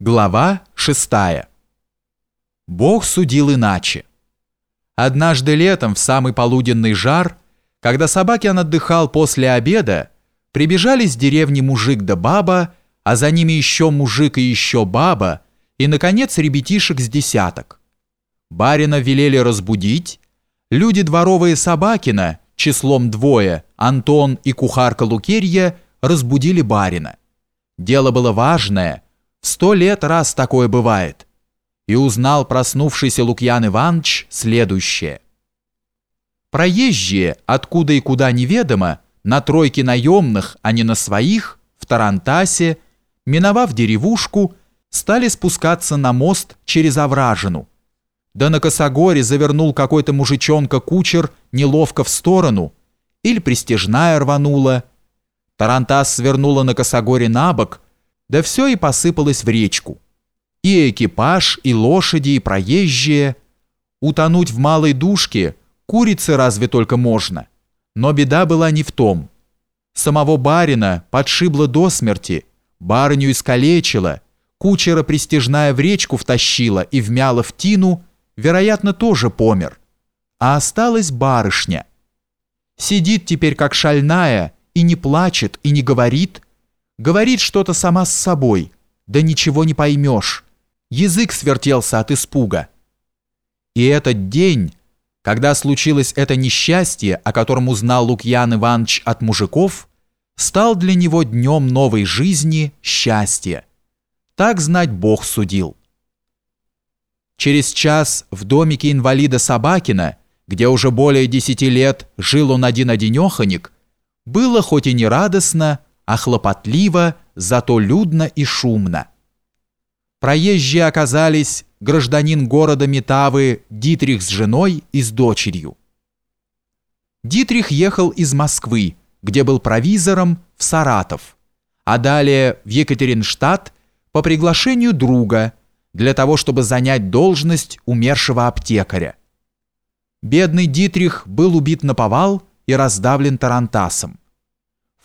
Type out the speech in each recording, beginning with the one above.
Глава 6. Бог судил иначе. Однажды летом, в самый полуденный жар, когда Собакин отдыхал после обеда, прибежали с деревни мужик да баба, а за ними еще мужик и еще баба, и, наконец, ребятишек с десяток. Барина велели разбудить, люди дворовые Собакина, числом двое, Антон и кухарка Лукерья, разбудили барина. Дело было важное – Сто лет раз такое бывает. И узнал проснувшийся Лукьян Иванович следующее. Проезжие, откуда и куда неведомо, на тройке наемных, а не на своих, в Тарантасе, миновав деревушку, стали спускаться на мост через Овражину. Да на косогоре завернул какой-то мужичонка-кучер неловко в сторону, или пристежная рванула. Тарантас свернула на косогоре на бок, да все и посыпалось в речку. И экипаж, и лошади, и проезжие. Утонуть в малой душке курице разве только можно. Но беда была не в том. Самого барина подшибло до смерти, барыню искалечила, кучера пристежная в речку втащила и вмяла в тину, вероятно, тоже помер. А осталась барышня. Сидит теперь как шальная и не плачет, и не говорит – Говорит что-то сама с собой, да ничего не поймешь. Язык свертелся от испуга. И этот день, когда случилось это несчастье, о котором узнал Лукьян Иванович от мужиков, стал для него днем новой жизни счастья. Так знать Бог судил. Через час в домике инвалида Собакина, где уже более десяти лет жил он один-одинеханик, было хоть и не радостно, а хлопотливо, зато людно и шумно. Проезжие оказались гражданин города Метавы Дитрих с женой и с дочерью. Дитрих ехал из Москвы, где был провизором, в Саратов, а далее в Екатеринштадт по приглашению друга для того, чтобы занять должность умершего аптекаря. Бедный Дитрих был убит на повал и раздавлен тарантасом.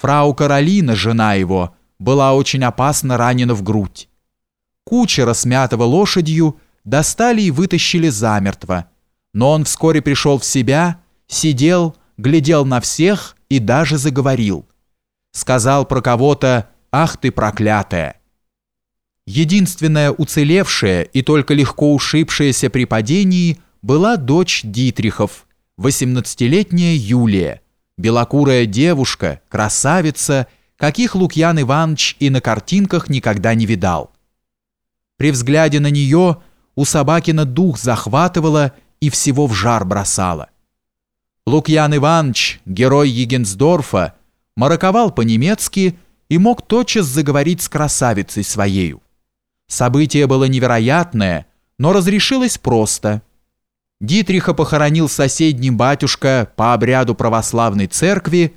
Фрау Каролина, жена его, была очень опасно ранена в грудь. Кучера, смятого лошадью, достали и вытащили замертво. Но он вскоре пришел в себя, сидел, глядел на всех и даже заговорил. Сказал про кого-то «Ах ты проклятая!». Единственная уцелевшая и только легко ушибшаяся при падении была дочь Дитрихов, 18-летняя Юлия, белокурая девушка, красавица, каких Лукьян Иванович и на картинках никогда не видал. При взгляде на нее у Собакина дух захватывало и всего в жар бросало. Лукьян Иванович, герой Егенсдорфа, мараковал по-немецки и мог тотчас заговорить с красавицей своею. Событие было невероятное, но разрешилось просто – Дитриха похоронил соседний батюшка по обряду православной церкви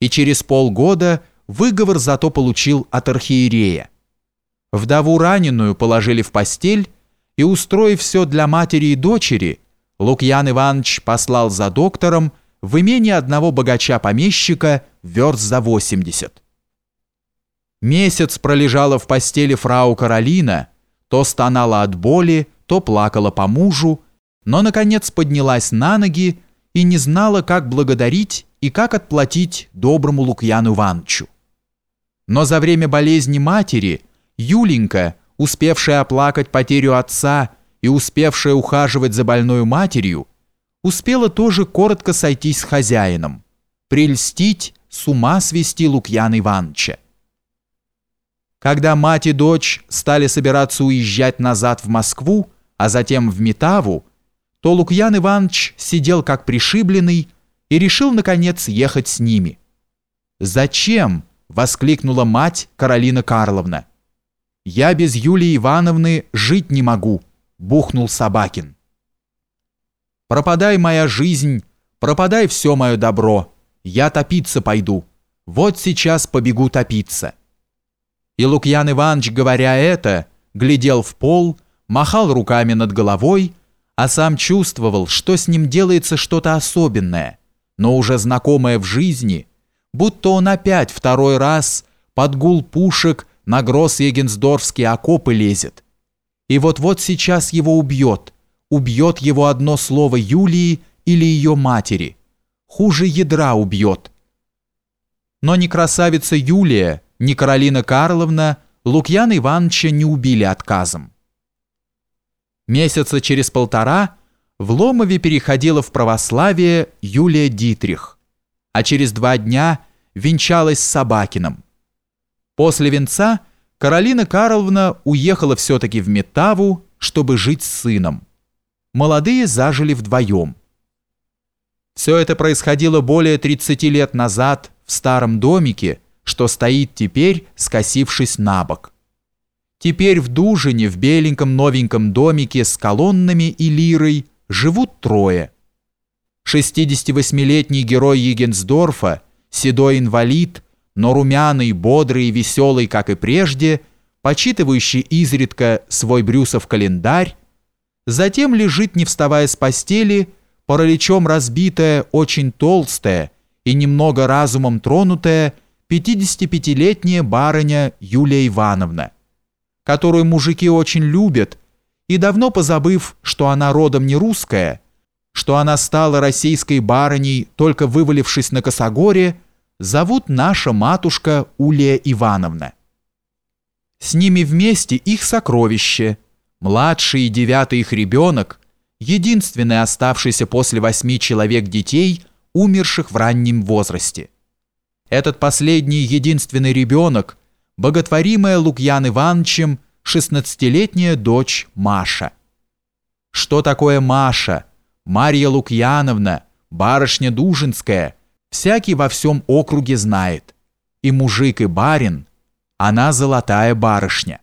и через полгода выговор зато получил от архиерея. Вдову раненую положили в постель и, устроив все для матери и дочери, Лукьян Иванович послал за доктором в имение одного богача-помещика верст за 80. Месяц пролежала в постели фрау Каролина, то стонала от боли, то плакала по мужу, но, наконец, поднялась на ноги и не знала, как благодарить и как отплатить доброму Лукьяну Ивановичу. Но за время болезни матери Юленька, успевшая оплакать потерю отца и успевшая ухаживать за больной матерью, успела тоже коротко сойтись с хозяином, прельстить, с ума свести Лукьяна Ивановича. Когда мать и дочь стали собираться уезжать назад в Москву, а затем в Метаву, то Лукьян Иванович сидел как пришибленный и решил, наконец, ехать с ними. «Зачем?» – воскликнула мать Каролина Карловна. «Я без Юлии Ивановны жить не могу», – бухнул Собакин. «Пропадай моя жизнь, пропадай все мое добро, я топиться пойду, вот сейчас побегу топиться». И Лукьян Иванович, говоря это, глядел в пол, махал руками над головой а сам чувствовал, что с ним делается что-то особенное, но уже знакомое в жизни, будто он опять второй раз под гул пушек на Гросс-Егенсдорфские окопы лезет. И вот-вот сейчас его убьет. Убьет его одно слово Юлии или ее матери. Хуже ядра убьет. Но ни красавица Юлия, ни Каролина Карловна Лукьяна Ивановича не убили отказом. Месяца через полтора в Ломове переходила в православие Юлия Дитрих, а через два дня венчалась с Собакиным. После венца Каролина Карловна уехала все-таки в Метаву, чтобы жить с сыном. Молодые зажили вдвоем. Все это происходило более 30 лет назад в старом домике, что стоит теперь, скосившись на бок. Теперь в Дужине, в беленьком новеньком домике с колоннами и лирой живут трое. 68-летний герой Егенсдорфа, седой инвалид – но румяный, бодрый и веселый, как и прежде, почитывающий изредка свой Брюсов календарь, затем лежит, не вставая с постели, параличом разбитая, очень толстая и немного разумом тронутая 55-летняя барыня Юлия Ивановна, которую мужики очень любят, и давно позабыв, что она родом не русская, что она стала российской барыней, только вывалившись на Косогоре, зовут наша матушка Улия Ивановна. С ними вместе их сокровище, младший и девятый их ребенок, единственный оставшийся после восьми человек детей, умерших в раннем возрасте. Этот последний единственный ребенок, боготворимая Лукьян Ивановичем, шестнадцатилетняя дочь Маша. Что такое Маша? Марья Лукьяновна, барышня Дужинская – всякий во всем округе знает. И мужик, и барин, она золотая барышня.